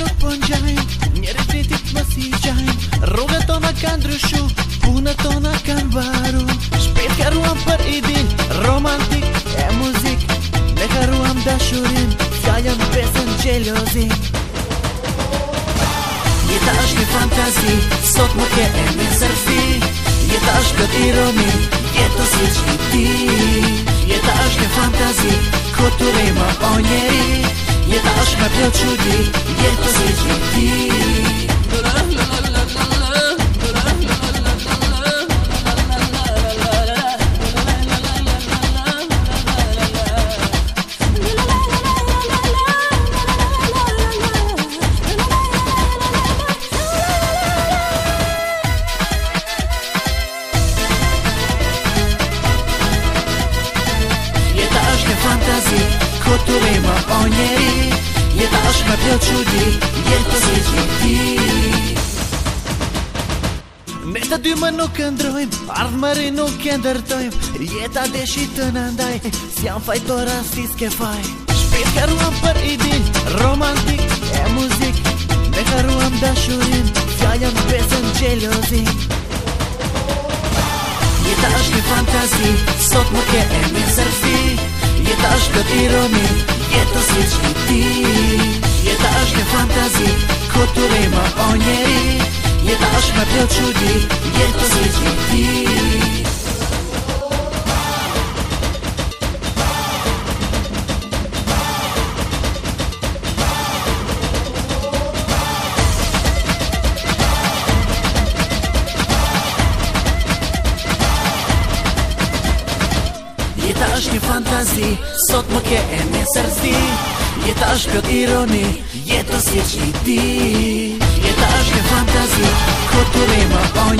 nuk po njajnë Njerë të ditit më si gjajnë Rrugë të në kanë dryshu Punë në kanë varu Shpet ka ruam për idin Romantik e muzik Me ka ruam dashurin Ka jam besën gjelozi Njëta është një fantazi Sot më ke e një sërfi Njëta është këtë ironi romi si është një që ti Njëta është një fantazi Këtë u rejma o njeri Njëta është një fantazi Pociuli, wielko zwycięgi Fantazji, której ma o niej Ka të të qudi, jetë të së që ti Me të dy më nuk këndrojmë, ardhë më rinë nuk këndërtojmë Jeta a deshi të nëndaj, si janë fajtë për asti ke fajtë Shpitë të për i romantik e muzik Me të ruam dashurin, t'ja jam besën qelozin Jeta është një fantazi, sot më ke e një sërfi Jeta është këtë ironi, te očudi gdje to Je ti Tašnje fantazi, sot moke ene srsti Jeta është ironi Jeta si që i di Jeta është këtë fantazi Këtë të rima o një